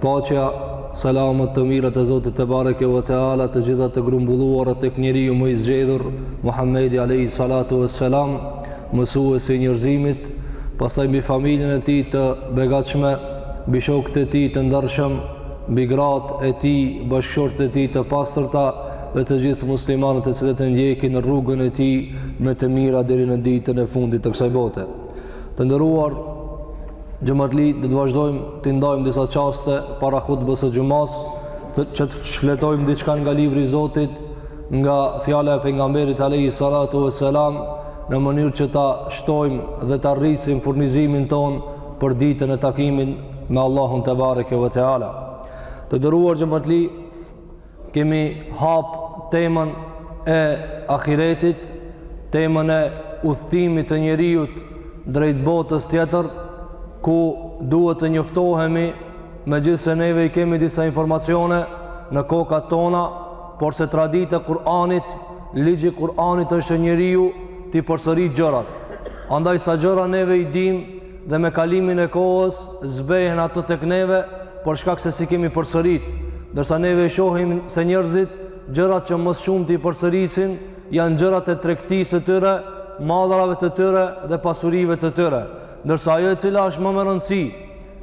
Paqja, selamet, të mirat e Zotit tebareke ve teala të gjitha të grumbulluara tek njeriu më i zgjedhur, Muhammedi alejhi salatu ve selam, mësuesi i njerëzimit, pastaj mbi familjen e tij të begatshme, mbi shokët e tij të ndershëm, mbi gratë e tij, bashkëshortet e tij të pastërta dhe të gjithë muslimanët të cilët e ndjekin rrugën e tij me të mira deri në ditën e fundit të kësaj bote. Të nderuar xhamatli, do të vazhdojmë t'i ndajmë disa çaste para hutbës së xhumasë, që të shfletojmë diçka nga libri i Zotit, nga fjala e pejgamberit alejhi salatu vesselam, në mënyrë që ta shtojmë dhe ta rrisim furnizimin tonë për ditën e takimit me Allahun tebareke ve teala. Të nderuar xhamatli, kemi hap temën e ahiretit, temën e udhëtimit të njeriut drejt botës tjetër, ku duhet të njoftohemi, megjithëse neve i kemi disa informacione në kokat tona, por se traditë e Kur'anit, ligj i Kur'anit është që njeriu t'i përsërit gjërat. Andaj sa gjëra neve i dimë, dhe me kalimin e kohës zbehen ato tek neve për shkak se s'i kemi përsërit ndërsa neve i shohim se njerëzit gjërat që më shumë i përsërisin janë gjërat e tregtisë së tyre mallrave të tyre dhe pasurive të tyre ndërsa ajo e cila është më me rëndësi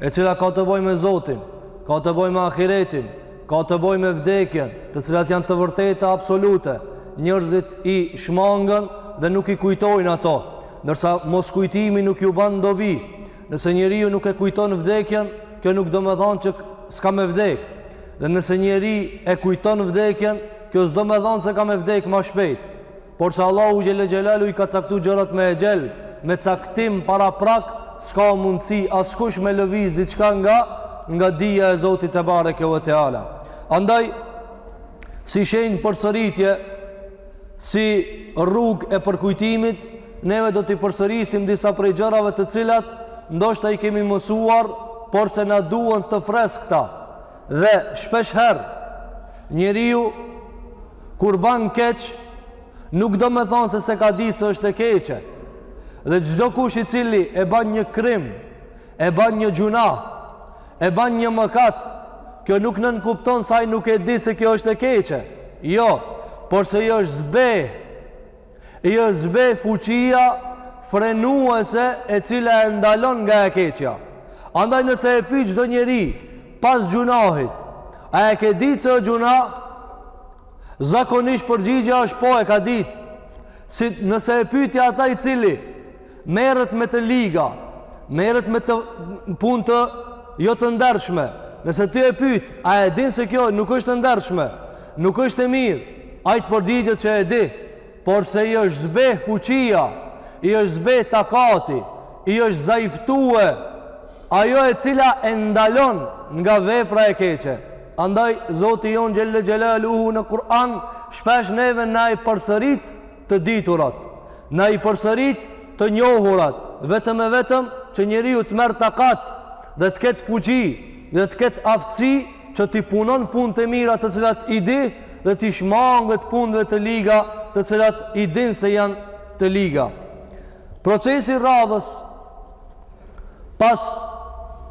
e cila ka të bëjë me Zotin ka të bëjë me ahiretin ka të bëjë me vdekjen të cilat janë të vërteta absolute njerëzit i shmangin dhe nuk i kujtojnë ato Ndërsa moskujtimi nuk ju ban dobi, nëse njeriu nuk e kujton vdekjen, kjo nuk do me thanë që s'ka me vdek, dhe nëse njeri e kujton vdekjen, kjo s'do me thanë se ka me vdek ma shpejt, por se Allahu xhel-le xhelaluhu i ka caktu gjërat me exhel, me caktim paraprak, s'ka mundësi askush me lëviz diçka nga, nga dija e Zotit tebareke ve teala. Andaj, si shenjë përsëritje, si rrugë e përkujtimit, neve do t'i përsërisim disa prej gjërave të cilat ndoshta i kemi mësuar, por se na duhen të freskëta. Dhe shpesh herë njeriu kur ban keq nuk do me thanë se s'e ka ditë se është e keqe. Dhe çdokush i cili e ban një krim e ban një gjunah, e ban një mëkat, kjo nuk nënkupton se ai nuk e di se kjo është e keqe. Jo, por se i është zbe, i është zbe fuqia frenuese e cila e ndalon nga e keqja. Andaj nëse e pyt çdo njeri pas gjunahit, a e ke ditë se o gjunah, zakonisht përgjigja është po e ka ditë, si nëse e pyt ata i cili merret me të liga, merret me të punë jo të ndershme. Nëse ti e pyet, a e din se kjo nuk është e ndershme, nuk është e mirë, ai të përgjigjet që e di, por se i është zbe fuqia, i është zbe takati, i është zaifue, ajo e cila e ndalon nga vepra e keqe. Andaj, Zoti jonë xhelle xhelaluhu në Kur'an, shpesh neve na i përsërit të diturat, na i përsërit të njohurat, vetëm e vetëm që njeriu të marrë takat dhe të ketë fuqi dhe të ketë aftësi që t'i punon punët e mira të cilat i di dhe t'i shmanget punëve të liga të cilat i din se janë të liga. Procesi i radhës pas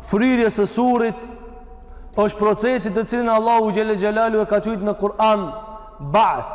fryrjes së surit është procesi të cilin Allahu xhelle xhelaluhu e ka qujtë në Kur'an ba'th.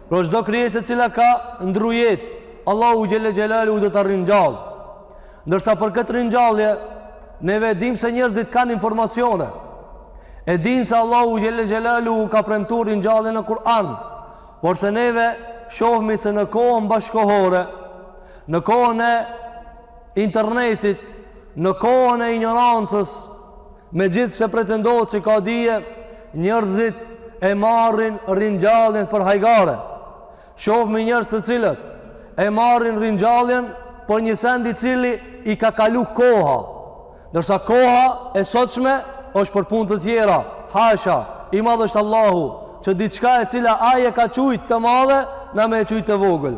Pra çdo krijesë e cila ka ndru jetë, Allahu xhelle xhelaluhu do ta ringjall. Ndërsa për këtë ringjallje neve e dimë se njerëzit kanë informacione. E dinë se Allahu xhelle xhelaluhu ka premtu ringjallje në Kur'an. Por se neve shohmi se në kohën bashkëkohore, në kohën e internetit, në kohën e injorancës, Megjithëse pretendohet që ka dije, njerëzit e marrin ringjalljen për hajgare. Shofmi njerëz të cilët e marrin ringjalljen për një send i cili i ka kalu koha, ndërsa koha e sotshme është për punë të tjera. Hasha, i madh është Allahu, që diçka e cila ai e ka qujt të madhe, na me e qujt të vogël.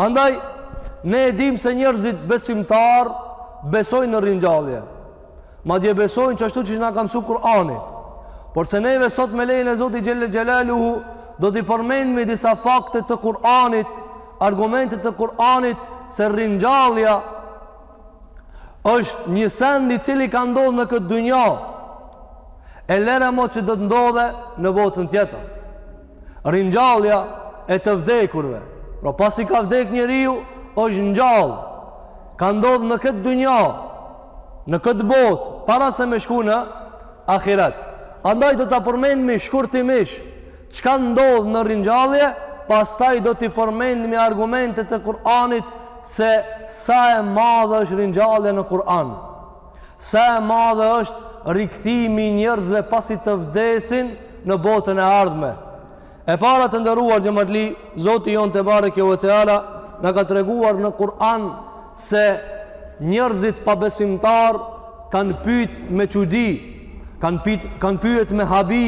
Andaj ne e dimë se njerëzit besimtarë besojnë në ringjallje. Madje besojnë që ashtu qysh na ka msu Kur'ani. Por se neve sot me lejen e Zotit xhelle xhelaluhu, do t'i përmendmi disa fakte të Kur'anit, argumente të Kur'anit, se ringjallja është një send i cili ka ndodhë në këtë dunja, e lëre mo që do të ndodhe në botën tjetër. Ringjallja e të vdekurve. Pra pasi ka vdek njeriu, është ngjall. Ka ndodh në këtë dynja, në këtë botë, para se me shku në ahiret. Andaj do ta përmendmi shkurtimisht çka ndodh në ringjallje, pastaj do t'i përmendmi argumentet e Kur'anit se sa e madhe është ringjallja në Kur'an. Sa e madhe është rikthimi i njerëzve pasi të vdesin në botën e ardhme. E para të nderuar xhamatli, Zoti jonë tebareke ve teala na ka treguar në Kur'an se njerëzit pabesimtarë kanë pyet me çudi, kanë pyet kanë pyet me habi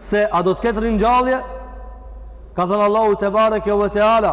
se a do të ketë ringjallje? Ka thënë Allahu tebareke ve teala,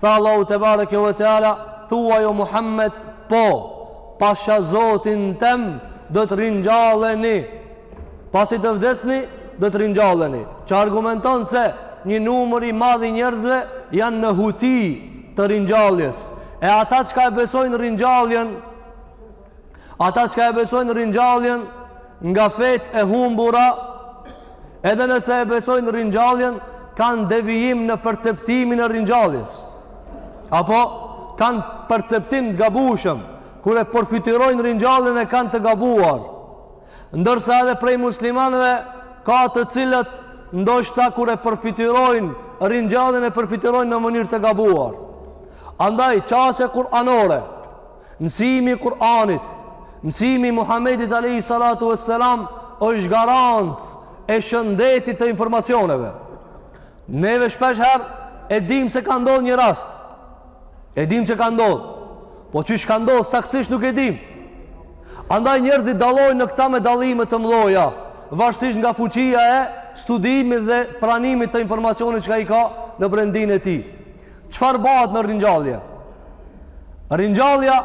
Tha Allahu te bareke ve teala, thuaj o Muhammed, po, pasha Zotin tem, do të ringjalleni. Pasi të vdesni, do të ringjalleni. Që argumenton se një numër i madh i njerëzve janë në huti të ringjalljes. E ata çka e besojnë ringjalljen, Ata çka e besojnë ringjalljen nga fetë e humbura, edhe nëse e besojnë ringjalljen, kanë devijim në perceptimin e ringjalljes. Apo kanë perceptim të gabushëm, kur e përfytyrojnë ringjalljen e kanë të gabuar. Ndërsa edhe prej muslimanëve, ka të cilët ndoshta kur e përfytyrojnë ringjalljen e përfytyrojnë në mënyrë të gabuar. Andaj, qasja kuranore, Mësimi i Kur'anit, mësimi i Muhamedit alejhi salatu vesselam është garant e shëndetit të informacioneve. Neve shpeshherë e dimë se ka ndodh një rast. E dimë që ka ndodh. Po qysh ka ndodh saktësisht nuk e dimë. Andaj njerëzit dallojnë në këta me dallime të mëdha, varësisht nga fuqia e studimit dhe pranimit të informacionit çka i ka në brendinë e tij. Çfarë bahet në ringjallje? Ringjallja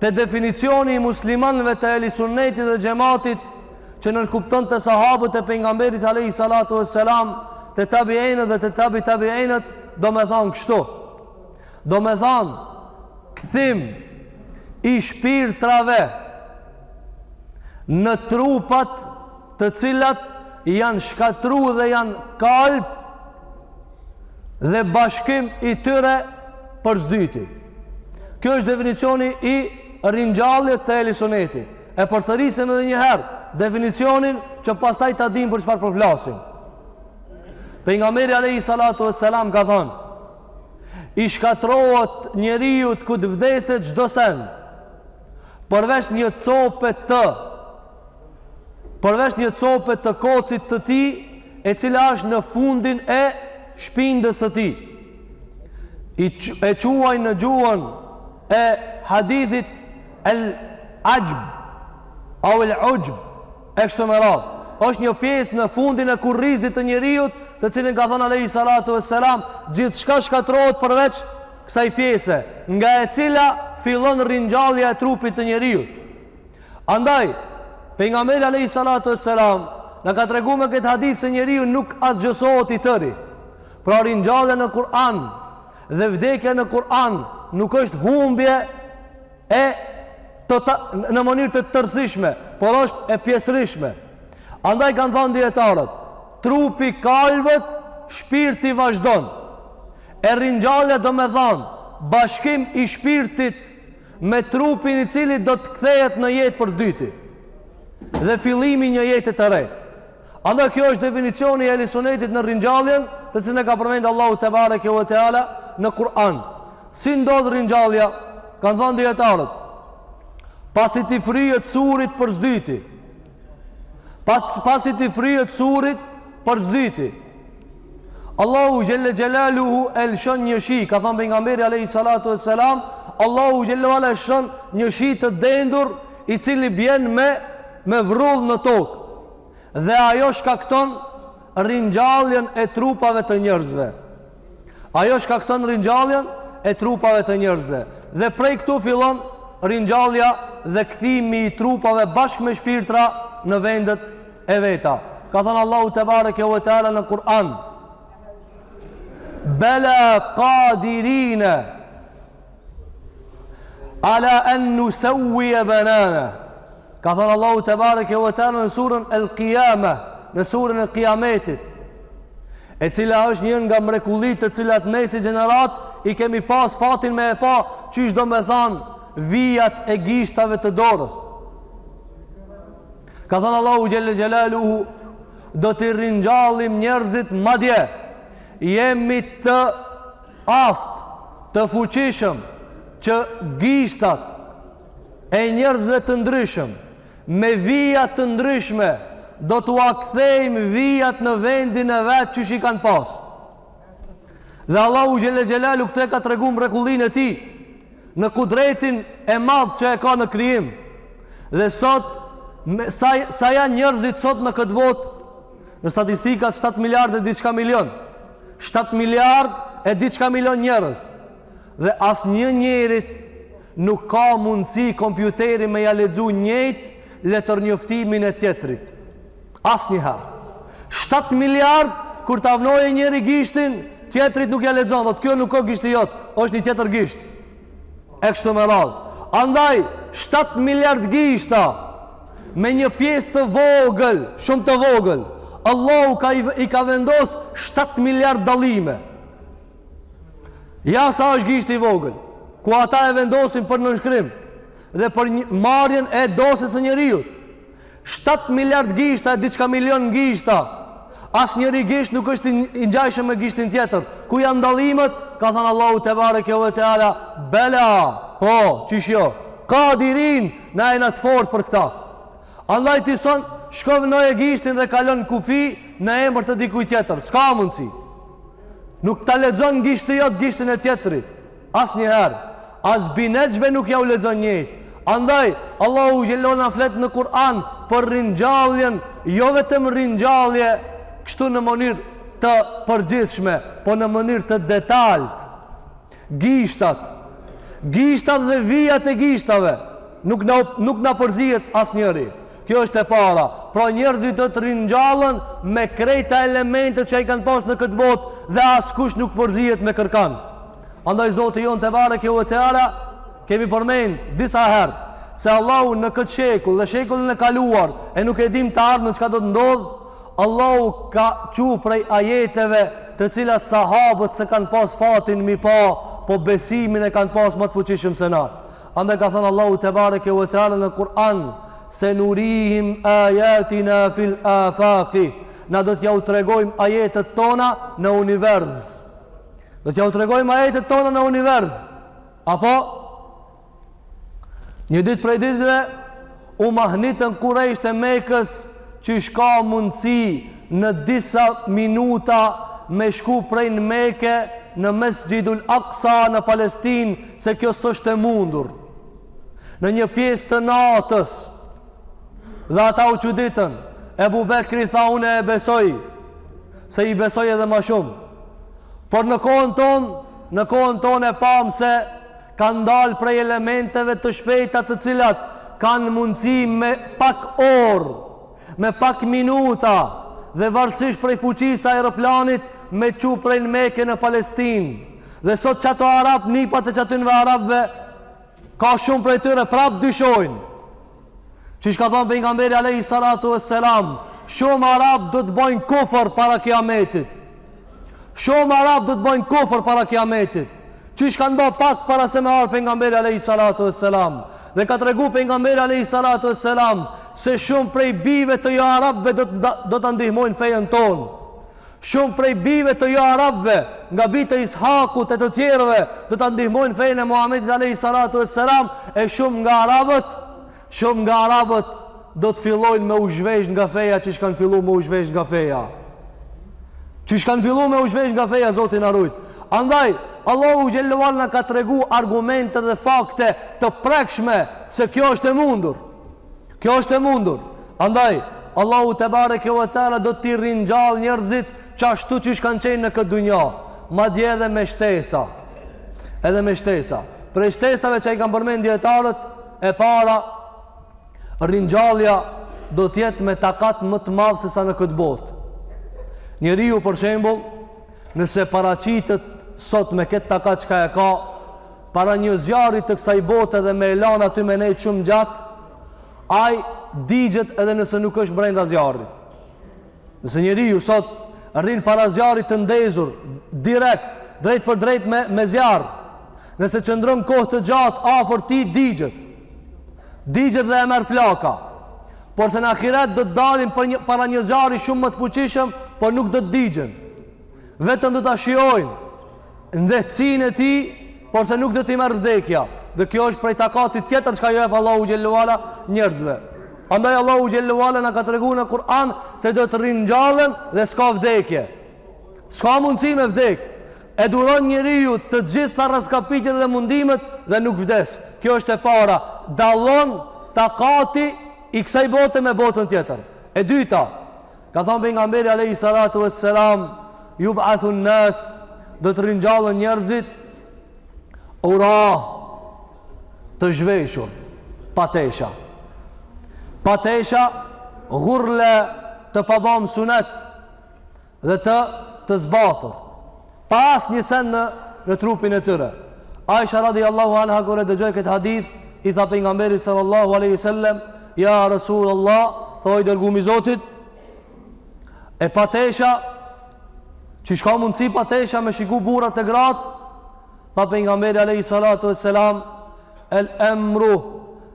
te definicioni i muslimanëve te ehli sunnetit dhe xhematit që nënkupton te sahabët e pejgamberit alejhi salatu vesselam, te tabiinët dhe te tabi tabiinët, domethanë kështu. Domethanë kthim i shpirtrave në trupat të cilat janë shkatërru dhe janë kalb dhe bashkim i tyre për s'dyti. Kjo është definicioni i ringjalljes te ehli sunneti. E përsërisim edhe një herë definicionin që pastaj ta dimë për çfarë po flasim. Pejgamberi alejhi salatu vesselam ka thanë: "I shkatërrohet njeriut kur të vdes çdo send, përveç një cope të përveç një cope të kocit të tij, e cila është në fundin e shpindës së tij. I e quajn në gjuën e hadithit el axhb, au el uxhb, e kështu me radhë. është një pjesë në fundin e kurrizit të njeriut, të cilin ka thonë alejhi salatu vesselam, gjithçka shkatërrohet përveç kësaj pjese, nga e cila fillon ringjallja e trupit të njeriut. Andaj, Pejgamberi alejhi salatu ve selam, na ka tregu me këtë hadith se njeriu nuk asgjësohet i tëri. Pra ringjallja në Kur'an dhe vdekja në Kur'an nuk është humbje e të ta, në mënyrë të tërësishme, por është e pjesërishme. Andaj kanë thanë dijetarët, trupi kalbet, shpirti vazhdon. E ringjallja domethanë, bashkim i shpirtit me trupin i cili do të kthehet në jetë për s'dyti dhe fillimi i një jete të re. Andaj kjo është definicioni i Ehli Sunetit në ringjalljen, të cilën e ka përmend Allahu tebareke ve teala në Kur'an. Si ndodh ringjallja? Kanë thanë dijetarët. Pasi t'i fryhet surit për s'dyti, Pas, pasi t'i fryhet surit për s'dyti. Allahu xhel-le xhelaluhu e lëshon një shi, ka thanë Pejgamberi alejhi salatu ve selam, Allahu xhel-le ve ala e lëshon një shi të dendur i cili bjen me, me vrull në tokë. Dhe ajo shkakton ringjalljen e trupave të njerëzve. Ajo shkakton ringjalljen e trupave të njerëzve dhe prej këtu fillon ringjallja dhe kthimi i trupave bashkë me shpirtra në vendet e veta. Ka thanë Allahu tebareke ve teala në Kur'an: Bela qadirina ala an nusawwiya banana. Ka thanë Allahu tebareke ve teala në surën El Qiyame, në surën e Kijametit, e cila është një nga mrekullitë të cilat ne si gjeneratë i kemi pas fatin me e pa, që ish domethanë vijat e gishtave të dorës. Ka thanë Allahu xhelle xhelaluhu do t'i ringjallim njerëzit madje jemi të aftë të fuqishëm që gishtat e njerëzve të ndryshëm, me vija të ndryshme, do t'ua kthejmë vijat në vendin e vet qysh i kanë pasë. Dhe Allahu xhel-le xhelaluhu këtë e ka tregu mrekullinë e tij, në kudretin e madh që e ka në krijim. Dhe sot, me, sa, sa janë njerëzit sot në këtë botë, në statistikat 7 miliard e diçka milion, 7 miliard e diçka milion njerëz, dhe asnjë njërit nuk ka mundësi kompjuteri me ia lexu njëjtë letërnjoftimin e tjetrit asnjëherë 7 miliard kur ta vnojë njëri gishtin tjetrit nuk ia lexon thotë kjo nuk o gishti jot është një tjetër gisht e kështu me radhë andaj 7 miliard gishta me një pjesë të vogël, shumë të vogël. Allahu ka i ka vendos 7 miliard dallime. Ja sa është gishti i vogël, ku ata e vendosin për nonshkrim dhe për një, marrjen e dosjes së njeriut. 7 miliard gishta e diçka milion gishta, asnjëri gisht nuk është i ngjajshëm me gishtin tjetër. Ku janë dallimet, ka thanë Allahu tebareke ve teala, bela, po, qysh jo, kadirin, na jena të fortë për këta. Andaj ti sot shko vnoje gishtin dhe kalon kufi në emër të dikujt tjetër s'ka mundësi nuk ta lexon gishti jot gishtin e tjetrit asnjëherë as bineqve nuk jau lexon njejtë andaj Allahu xhel-le na flet në Kur'an për ringjalljen jo vetëm ringjallje kështu në mënyrë të përgjithshme po në mënyrë të detaltë Gishtat, gishtat dhe vijat e gishtave, nuk na nuk na përzihet asnjëri. Kjo është e para. Pra njerëzit do të ringjallën me krejta elementet që i kanë pas në këtë botë dhe askush nuk përzihet me kërkan. Andaj Zoti jonë tebareke ve teala kemi përmend disa herë se Allahu në këtë shekull dhe shekullin e kaluar e nuk e dim të ardhmen çka do të ndodhë, Allahu ka çu prej ajeteve të cilat sahabët s'e kanë pas fatin me i pa, po besimin e kanë pas ma të fuqishëm se na. Andaj ka thanë Allahu tebareke ve teala në Kur'an, senurihim ajatina fil afaki. Na do t'jau tregojmë ajetet tona në univers. Do t'jau tregojmë ajetet tona në univers. Apo Një ditë prej ditëve u mahnitën kurejshtë e Mekës qysh ka mundësi në disa minuta me shku prej në Meke në Mesxhidul Aksa në Palestinë se kjo s'është e mundur në një pjesë të natës dhe ata u çuditën Ebu Bekri tha unë e besoj se i besoj edhe ma shumë por në kohën tonë në kohën tonë e pamë se kanë dalë prej elementeve të shpejta të cilat kanë mundësi me pak orë, me pak minuta dhe varësisht prej fuqisë së aeroplanit me çu prej në Meke në Palestinë. Dhe sot qata arabë, nipat e qatynve arabve, ka shumë prej tyre, prap dyshojnë. Qysh ka thanë pejgamberi alejhi salatu vesselam, shumë arabë do të bajnë kufër para kiametit. Shumë arabë do të bajnë kufër para kiametit. Qysh kanë ba pak para se me ardh pejgamberi alejhi salatu vesselam. Dhe ka tregu pejgamberi alejhi salatu vesselam se shumë prej bijve të joarabëve do të do ta ndihmojnë fejen tonë. Shumë prej bijve të joarabëve, nga bijtë e Ishakut e të tjerëve, do ta ndihmojnë fejen e Muhamedit alejhi salatu vesselam e shumë nga arabët Shumë nga arabët do të fillojnë me u zhveshë nga feja qysh kanë fillu me u zhveshë nga feja. Qysh kanë fillu me u zhveshë nga feja, Zoti na rujt. Andaj, Allahu xhelle ue ala na ka tregu argumente dhe fakte të prekshme se kjo është e mundur. Kjo është e mundur. Andaj, Allahu tebareke ue teala do t'i ringjallë njerëzit ashtu qysh kanë qenë në këtë dunja. Madje edhe me shtesa. Edhe me shtesa. Prej shtesave që i kanë përmend dijetarët, E para, ringjallja do të jetë me takat më të madh se sa në këtë botë. Njeriu për shembull, nëse paraqitet sot me këtë takat çka e ka, para një zjarri të kësaj bote dhe me e lanë aty me nejtë shumë gjatë, ai digjet edhe nëse nuk është brenda zjarrit. Nëse njeriu sot rrin para zjarrit të ndezur direkt drejt për drejt me me zjarr, nëse qëndron kohë të gjatë afër tij digjet, digjet dhe e merr flaka. Porse në ahiret do të dalin për një, para një zjarri shumë më të fuqishëm, por nuk do të digjen. Vetëm do ta shijojnë nxehtësinë e tij, porse nuk do t'i merr vdekja. Dhe kjo është prej takatit tjetër çka ju jep Allahu xhelle ue ala njerëzve. Andaj Allahu xhelle ue ala na ka tregu në Kur'an se do të ringjallen dhe s'ka vdekje. S'ka mundësi me vdek. E duron njeriu të gjitha rraskapitjet dhe mundimet dhe nuk vdes. Kjo është e para. Dallon takati i kësaj bote me botën tjetër. E dyta, Ka thënë pejgamberi alejhi salatu ves selam, "Jub'athun nas" do të ringjallen njerëzit ura të zhveshur, pa tesha. Pa tesha ghurle të pa bam sunet dhe të të zbathur. pa asnjë send në në trupin e tyre. Aisha radiallahu anha kur e dëgjoi këtë hadith, i tha pejgamberit sallallahu alaihi wasallam, "Ja, Rasulullah", tha o i dërgum i Zotit, e pa tesha qysh ka mundësi pa tesha me shiku burrat e gratë, tha pejgamberi alaihi salatu wassalam, "El amru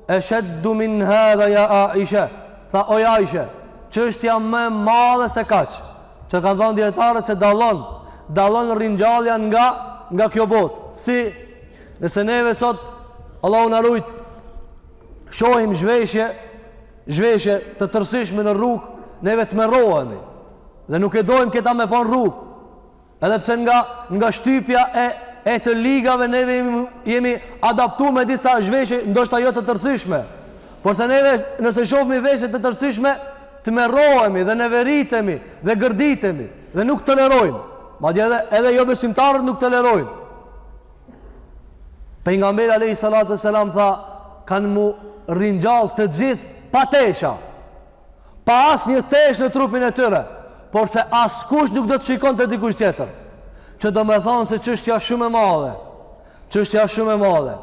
Esheddu min hadha ja Aisha, tha oj Aisha, çështja më e madhe se kaq. Ça kanë thënë dijetarët se dallon, dallon ringjallja nga nga kjo botë. Si nëse neve sot Allahu na rujt shohim zhveshje, zhveshje të tërësishme në rrugë, neve tmerrohemi. Dhe nuk e dojmë këta me pa në rrugë. Edhe pse nga nga shtypja e e të ligave ne jemi jemi adaptuar me disa zhveshje ndoshta jo të tërësishme. Por se neve nëse shohmi veshje të tërësishme, tmerrohemi dhe neveritemi dhe gërditemi dhe nuk tolerojmë. Madje edhe edhe jobesimtarët nuk tolerojnë. Pejgamberi alejhi salatu ue selam tha kanë m'u ringjall të gjithë pa tesha. pa asnjë teshë në trupin e tyre, por se askush nuk do të shikon te dikush tjetër. Që domethënë se çështja shumë e madhe, çështja shumë e madhe,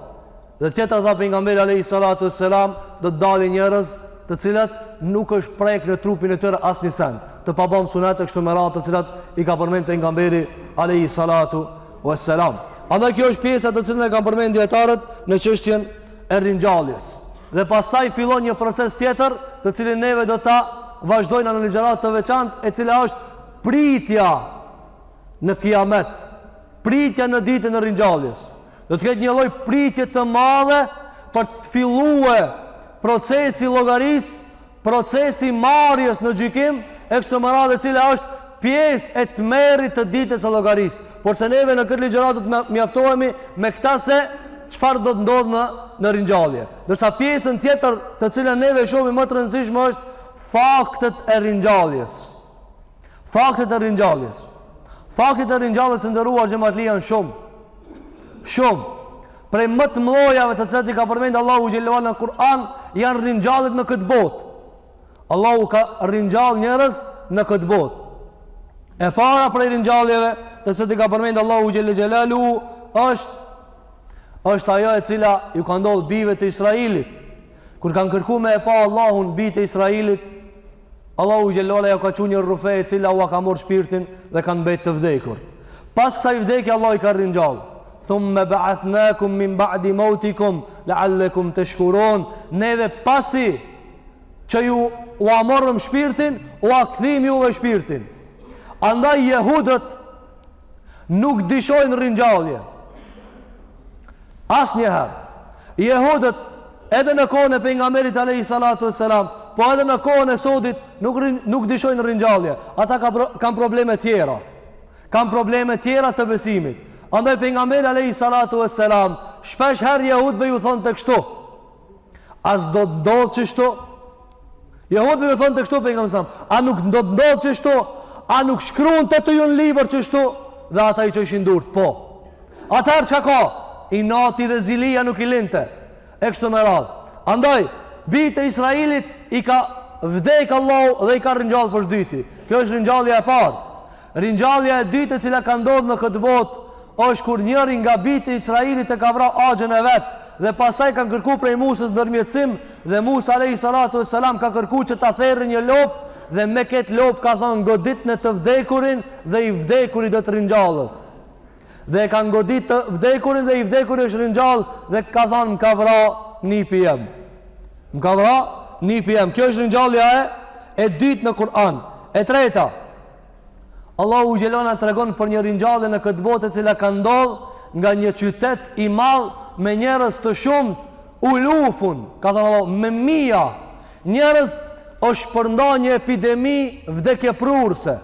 dhe tjetër tha pejgamberi alejhi salatu ue selam, do të dalin njerëz të cilat nuk është prek në trupin e tyre asnjë sen, të pa bom sunet e kështu me radhë të cilat i ka përmend pejgamberi alejhi salatu ue selam. Andaj kjo është pjesa të cilën e kanë përmend dijetarët në çështjen e ringjalljes. Dhe pastaj fillon një proces tjetër, të cilin neve do ta vazhdojmë në ligjëratë të veçantë, e cila është pritja në kiamet, pritja në ditën e ringjalljes. Do të ketë një lloj pritje të madhe për të filluar procesi i llogarisë procesi i marrjes në gjykim e kështu me radhë e cila është pjesë e tmerrit të ditës së llogarisë. Por se neve në këtë ligjëratë do të mjaftohemi me këtë se çfarë do të ndodhë në në ringjallje. Ndërsa pjesën tjetër të cilën neve e shohim më të rëndësishme është faktet e ringjalljes. Faktet e ringjalljes. Faktet e ringjalljes të nderuar xhematli janë shumë. Shumë. Prej më të mëdhajave të cilat i ka përmend Allahu xhel-le ue ala në Kur'an, janë ringjalljet në këtë botë. Allahu ka ringjall njerëz në këtë botë. E para prej ringjalljeve të cilat i ka përmend Allahu xhel-le ue ala, është, është ajo e cila ju ka ndodh bijve të Israilit. Kur kanë kërku me e pa Allahun bijtë e Israilit, Allahu xhel-le ue ala jua ka çu një rrufe e cila ua ka marrë shpirtin dhe kanë mbet të vdekur. Pas kësaj vdekje Allahu i ka ringjall. Thumma ba'athnakum min ba'di mautikum la'allakum tashkurun. Neve pasi që ju ua morëm shpirtin, ua kthyem juve shpirtin. Andaj jehudët nuk dyshojnë ringjalljen. Asnjëherë. Jehudët edhe në kohën e pejgamberit alejhi salatu ue selam, po edhe në kohën e sodit nuk, nuk dyshojnë ringjalljen. Ata ka, kanë probleme tjera. Kanë probleme tjera të besimit. Andaj pejgamberi alejhi salatu ue selam, shpeshherë jehudëve ju thonte kështu. A s'do të ndodhë kështu, Jehudëve ju thonte kështu pejgamberi alejhi selam, a nuk do të ndodhë kështu, a nuk shkruan te te ju në libër kështu, dhe ata i çojshin durët, po. Atëherë çka, inati dhe zilia nuk i linte, e kështu me radhë. Andaj, bijtë e Israilit i ka vdek Allahu dhe i ka ringjall për së dyti. Kjo është ringjallja e parë. Ringjallja e dytë e cila ka ndodhë në këtë botë është kur njëri nga bijtë e Israilit e ka vra axhën e vet dhe pastaj kanë kërku prej Musës ndërmjetësim dhe Musa alejhi salatu e selam ka kërku që ta therrë një lopë dhe me ketë lopë ka thonë goditnie të vdekurin dhe i vdekuri do të ringjallët dhe e kanë godit të vdekurin dhe i vdekuri është ringjall dhe ka thonë më ka vra nipi jem më ka vra nipi jem kjo është ringjallja e e dytë në Kur'an e treta Allahu xhel-le ve ala tregon për një ringjallje në këtë botë e cila ka ndodhë nga një qytet i madh me njerëz të shumtë uluf-un, ka thënë Allahu, me mija njerëz është përnda një epidemi vdekjeprurëse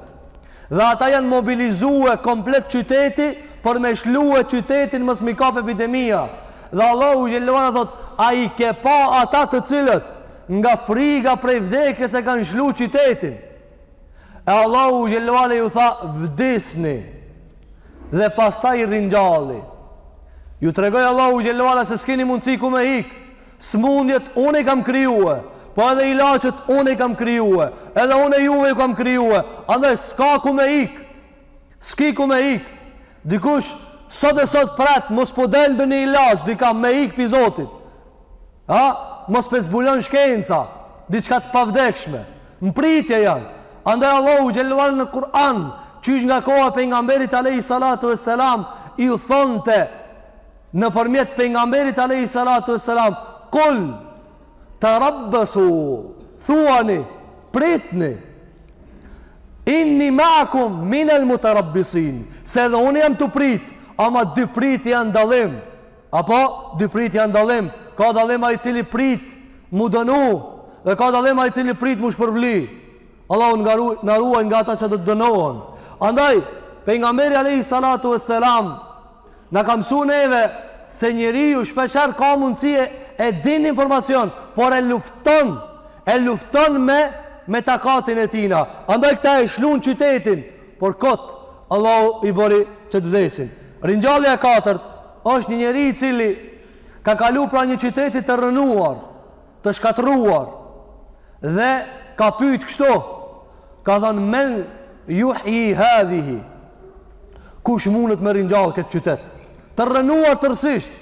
dhe ata janë mobilizue komplet qyteti për me lshue qytetin mos me i kap epidemia dhe Allahu xhel-le ve ala thotë a i ke pa ata të cilët nga friga prej vdekjes e kanë lshu qytetin E Allahu xhel-le ve ala ju tha vdisni dhe pastaj i ringjalli. Ju tregoi Allahu xhel-le ve ala se s'kini mundësi ku me ik. Smundjet unë i kam krijue, po edhe ilaçet unë i kam krijue, edhe unë juve u kam krijue, andaj s'ka ku me ik. S'ki ku me ik. Dikush sot e sot pret, mos po del ndonji ilaç, diçka me ik pi Zotit. A, mos p'e zbulon shkenca, diçka të pavdekshme. Në pritje janë. Andaj Allahu xhel-le ve ala në Kur'an, qysh nga koha e Pejgamberit alejhi salatu ve selam, iu thonte, nëpërmjet Pejgamberit alejhi salatu ve selam, kul, terabbesu, thuani, pritni, inni meakum minel muterabbisin, se edhe unë jam tu prit, ama dy pritjet kanë dallim, Apo, dy pritjet kanë dallim. Ka dallim ai i cili prit m'u dënu, dhe ka dallim ai i cili prit m'u shpërbly. Allahu na ru, na ruajt nga ata që do të dënohen. Andaj, Pejgamberi alejhi salatu ve selam, na ka msu neve se njeriu shpeshherë ka mundësi e, e din informacion, por e lufton, e lufton me, me takatin e tina. Andaj, këta e lshun qytetin, Por kot, Allahu i bëri që të vdesin. Ringjallja e katërt është një njeri i cili ka kalu pranë një qyteti të rrënuar, të shkatërruar, dhe ka pyjt kështu, ka thënë men juhji hadhihi, kush mundet me ringjall këtë qytet, të rrënuar tërësisht,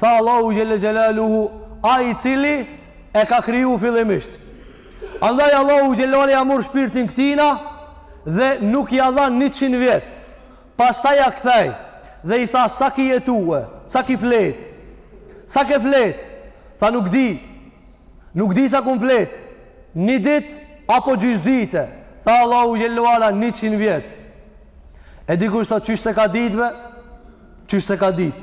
Tha Allahu Xhelle Xhelaluhu, ai i cili e ka kriju fillimisht. Andaj Allahu Xhelle ve ala ja mur shpirtin këtina dhe nuk ja dha 100 vjet. Pastaj ja kthej dhe i tha sa ki jetue, sa ki flet, sa ke flet, tha nuk di, nuk di sa kum flet, një dit apo gjys dite, tha Allahu Xhelle ve ala 100 vjet. E dikush tha qysh se ka dit be, qysh se ka dit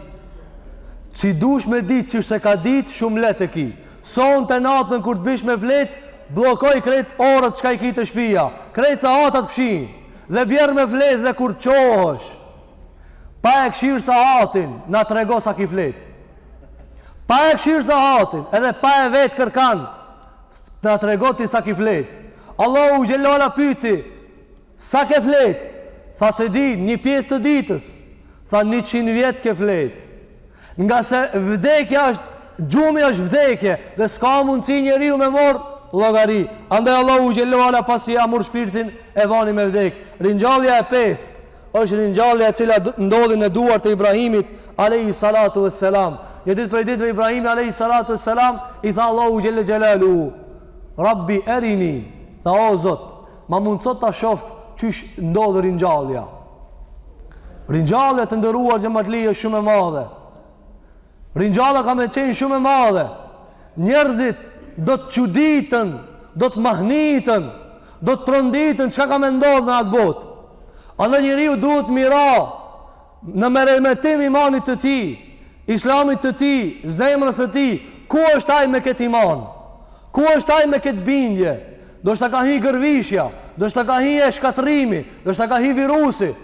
a dush me dit qysh se ka dit shumë leht e ki sonte natën kur të bish me flet bllokoj krejt orët çka i ki te shpia krejt sahatat fshini dhe bjer me flet dhe kur të çohësh pa e kshyr sahatin na trego sa ki flet pa e kshyr sahatin edhe pa e vetë kërkan na trego ti sa ki flet Allahu xhelle ve ala e pyti Sa ke flet? Tha s'e di, një pjesë të ditës. Tha njëqind vjet ke flet. Ngase vdekja është gjumi është vdekje dhe s'ka mundësi njeriu me marr llogari. Andaj Allahu xhelle ve ala pasi ia mor shpirtin e lani me vdek. Ringjallja e pestë është ringjallja e cila ndodhi në duart e Ibrahimit alayhi salatu vesselam. Një ditë prej ditëve Ibrahimi alayhi salatu vesselam i tha Allahut xhelle xhelaluhu Rabbi erini, tha o Zot, Ma mundëso të shof qysh ndodh ringjallja. Ringjallja të nderuar xhematli është shumë e madhe. Ringjallja ka me qenë shumë e madhe. Njerëzit do të çuditen, do të mahniten, do të tronditen, çka ka me ndodhë në atë botë. Andaj njeriu duhet mira, Në meremetim imanit të tij, islamit të tij, zemrës së tij, ku është ai me këtë iman? Ku është ai me këtë bindje? Ndoshta ka hi gërvishja, ndoshta ka hi e shkatrrimi, ndoshta ka hi virusi.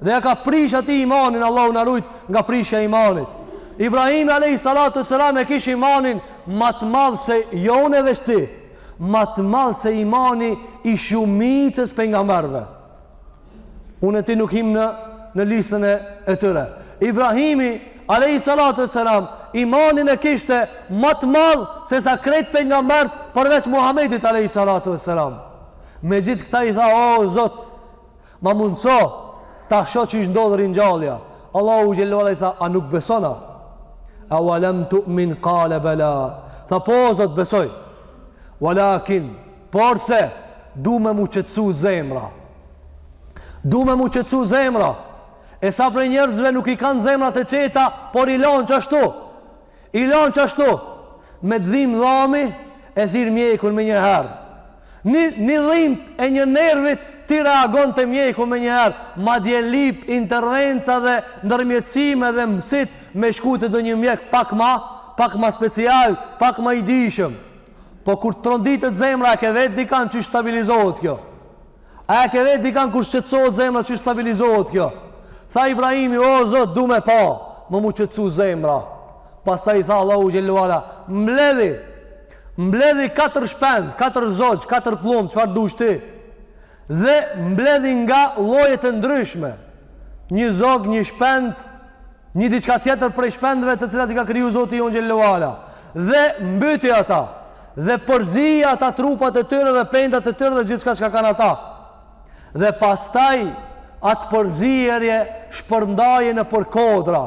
Dhe ja ka prish atij imanin, Allahu na rujt nga prishja e imanit. Ibrahimi a.s. e kish imanin ma të madh se une edhe ti, ma të madh se imani i shumicës pejgamerëve. Unë e ti nuk him në në listën e, e tyre. Ibrahimi alayhi salatu wassalam imanin e kishte më të madh se sa krejt pejgambert përveç Muhamedit alayhi salatu wassalam. Me gjithë këta i tha o Zot, ma mundso ta shoh qysh ndodh ringjallja. Allahu xhelle ve ala i tha a nuk besona? A walam tu'min qala bala. Tha po Zot besoj. Walakin Porse, du me m'u qetësu zemra. Du me m'u qetësu zemra. E sa prej njerëzve nuk i kanë zemrat e qeta, por i lanë qashtu. I lanë qashtu. Me të dhimb dhami, e thirr mjekun me njëherë. Një, një dhimbje e një nervit, ti reagon te mjeku me njëherë, madje lyp intervenca dhe ndërmjetësime dhe mësyn me shku te ndonjë mjek pak ma, pak ma special, pak ma i dijshëm. Po kur tronditet zemra, e ke vetë dikan që stabilizohet kjo. A e ke vetë dikan kur shqetsohet zemra që stabilizohet kjo. Tha Ibrahimi, o zot, du me pa, me m'u qetësu zemra. Pastaj i tha Allahu xhelle ue ala, mbledhi, mbledhi katër shpend, katër zogj, katër pllumba, çfarë dush ti. Dhe mbledhi nga llojet e ndryshme. Një zog, një shpend, Një diçka tjetër prej shpendëve të cilat i ka kriju Zoti jonë xhelle ue ala dhe mbyti ata dhe përziej ata trupat e tyre dhe pendat e tyre dhe gjithçka çka kanë ata. Dhe pastaj atë përzierje shpërndaje nëpër kodra.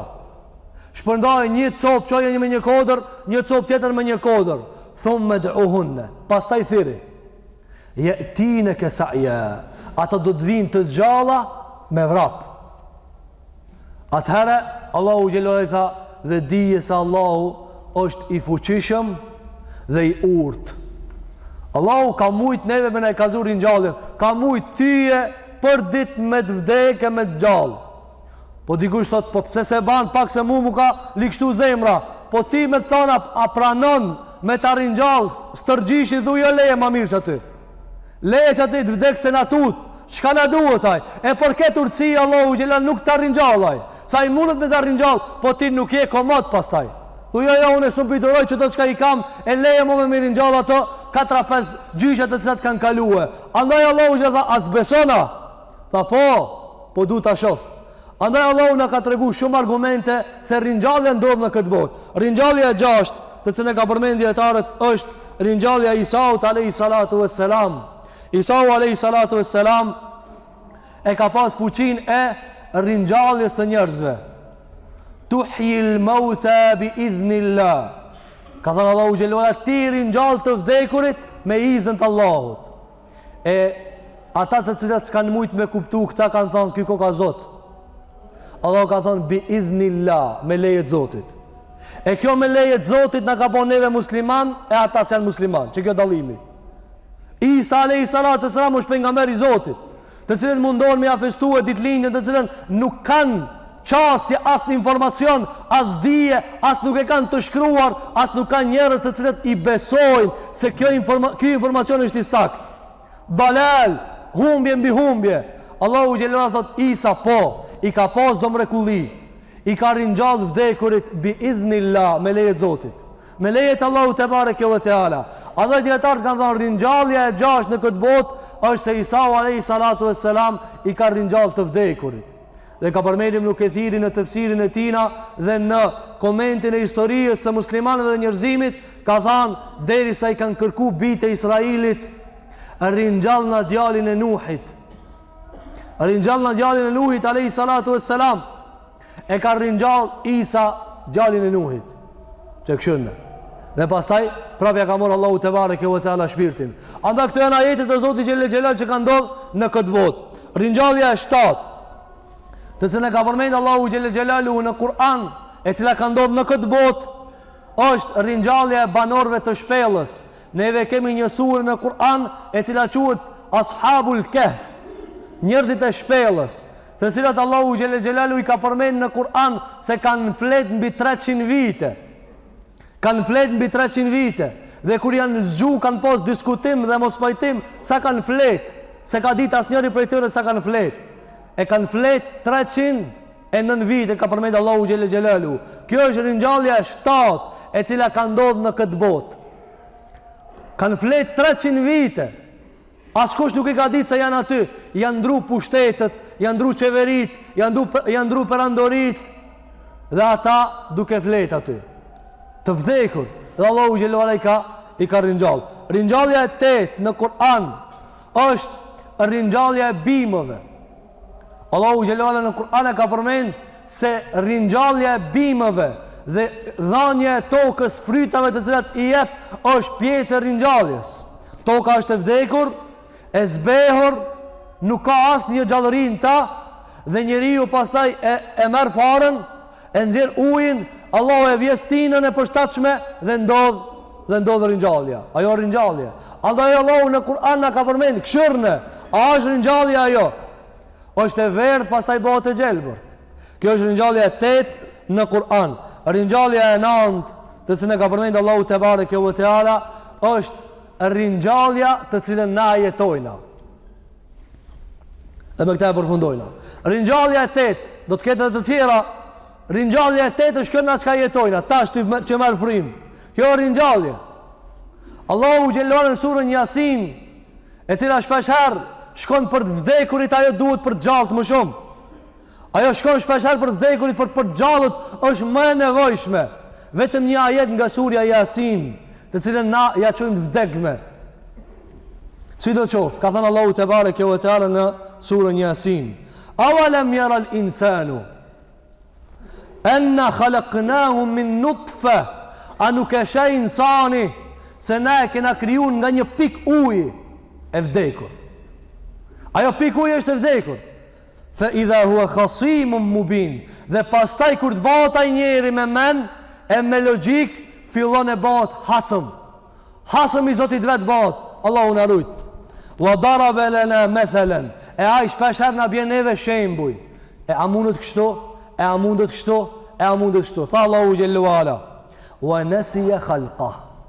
Shpërndaje një copë çoje me një kodër, një copë tjetër me një kodër. Thummed'uhunne, pastaj thirri. Je'tineke sa'ja. Ato do të vijnë të gjalla me vrap. Atëherë, Allahu xhelle ue ala i tha, dhe dije se Allahu është i fuqishëm dhe i urtë. Allahu ka mujt neve me na e kallzu ringjalljen, ka mujt ty përditë me të vdek e me të ngjall. Po dikush thotë, po pse s'e ban pak se mu m'u ka ligështu zemra, po ti me të thana a pranon me ta ringjall stërgjyshin, thu jo leje ma mirë qaty. Leje qaty të vdek se na tut Çka na duhet aj E për këtë urtësi Allahu xhelle ue ala nuk ta ringjall aj Se ai mundet me ta ringjall Po ti nuk je komod pastaj Thu jo jo unë s'po i duroj qeta çka i kam E leje mo me m'i ringjall ato 4-5 gjyshet të cilat kanë kalue Andaj Allahu xhelle ue ala tha a s'beson a Tha po, po du ta shof. Andaj Allahu na ka tregu shumë argumente se ringjallja ndodh në këtë botë. Ringjallja e gjashtë, të cilën e kanë përmend dietarët, është ringjallja e Isaut alejhi salatu vesselam. Isau alejhi salatu vesselam e ka pas fuqinë e ringjalljes së njerëzve. Tuhjil meuta bi idhnillah. Ka thënë Allahu xhelle ue ala ti ringjall të vdekurit me izën të Allahut. E ata të cilët s'kanë mujt me kuptu, këta kanë thonë, ky koka Zot. Allahu ka thonë, bi idhnillah, me leje t'Zotit. E kjo me leje t'Zotit na ka bo neve musliman, e ata s'janë musliman, qe kjo dallimi. Isa a.s. është pejgamber i Zotit. të cilët mundohen me ia festue ditëlindjen të cilën nuk kanë qasje as informacion, as dije, as nuk e kanë të shkruar, as nuk kanë njerëz të cilët i besojnë se kjo informa ky informacion është i saktë. Dalal, humbje mbi humbje. Allahu xhelle xhelaluhu thotë Isa po, i ka pas do mrekulli. I ka ringjall të vdekurit bi idhnillah me leje të Zotit. Me leje të Allahut tebareke ve teala. Edhe dijetarët kanë thanë ringjallja e gjashtë në këtë botë është se Isa alejhi salatu vesselam i ka ringjall të vdekurit. Dhe ka përmend Ibnu Kethiri në tefsirin e tina dhe në komentin e historisë së muslimanëve dhe njerëzimit ka thënë derisa i kanë kërku bijtë e Israilit ringjallna djalin e Nuhit. Ringjallna djalin e Nuhit alejhi salatu vesselam. E ka ringjall Isa djalin e Nuhit. Që kshyrne. Dhe pastaj, prapë ia ka marrë Allahu tebareke ve teala shpirtin. Andaj këto janë ajete të Zotit xhelle xhelaluhu që ka ndodhë në këtë botë. Ringjallja e shtatë, të cilën e ka përmend Allahu xhelle xhelaluhu në Kur'an e cila ka ndodhë në këtë botë është ringjallja e banorëve të shpellës. Ne edhe kemi një sure në Kur'an e cila quhet Ashabul Kehf. Njerëzit e shpellës. të cilët Allahu xhelle xhelaluhu i ka përmend në Kur'an se kanë fjet mbi 300 vite. Kanë fjet mbi 300 vite dhe kur janë zgju kanë pas diskutim dhe mospajtim sa kanë fjet, s'e ka ditë asnjëri prej tyre sa kanë fjet. E kanë fjet 309 vite ka përmend Allahu xhelle xhelaluhu. Kjo është ringjallja e 7 e cila ka ndodh në këtë botë. Kanë fjet 300 vite. Askush nuk i ka ditë se janë aty, janë ndru pushtetet, janë ndru qeveritë, janë ndru, janë ndru perandoritë, dhe ata duke flejt aty. Të vdekur, dhe Allahu xhelle xhelaluhu i ka, i ka ringjallë. Ringjallja e tetë në Kur'an është ringjallja e bimëve. Allahu xhelle xhelaluhu në Kur'an e ka përmend se ringjallja e bimëve dhe dhanja e tokës frytave të cilat i jep është pjesë e ringjalljes. Toka është e vdekur, e zbehur, nuk ka asnjë gjallëri në ta dhe njeriu pastaj e, e merr farën, e nxjerr ujin, Allahu e bje stinën e përshtatshme dhe ndodh dhe ndodh ringjallja. Ajo është ringjallje. Andaj Allahu në Kur'an na ka përmend kshyrne, a është ringjallje ajo? Është e verdhë, pastaj bohet e gjelbërt. Kjo është ringjallja e tetë në Kur'an. Ringjallja e nantë, të cilën e ka përmend Allahu tebareke ve teala, është ringjallja të cilën na e jetojna. Dhe me këta e përfundojna. Ringjallja e tetë, do të ketë dhe të tjera, ringjallja e tetë është kjo na çka jetojna, tash që merr frymë. Kjo është ringjallja. Allahu xhelle ala në surën jasin, e cila shpeshherë, shkon për të vdekurit ajo duhet për të gjallët më shumë. Ajo shkon shpeshherë për të vdekurit, por për të gjallët është më e nevojshme vetëm një ajet nga surja Yasin, të cilën na ja çojmë vdekmve. Sido qoftë, ka thënë Allahu tebareke ue teala në surën Yasin. Awalam yara al-insanu anna khalaqnahu min nutfa a nuk e sheh insani se na e kena kriju nga një pikë uji e vdekur. Ajo pikë uji është e vdekur. Fe idha hua khasimun mubin, dhe pastaj kur të bëhet ai njeri me mend e me logjik fillon e bëhet hasëm. Hasëm i Zotit vet bëhet. Allahu na ruajt. Wa daraba lana mathalan. E ai shpesh herë na bjen neve shembuj. E a mundet kështu? E a mundet kështu? E a mundet kështu? Tha Allahu xhelle ue ala. Wa nasiya khalqah.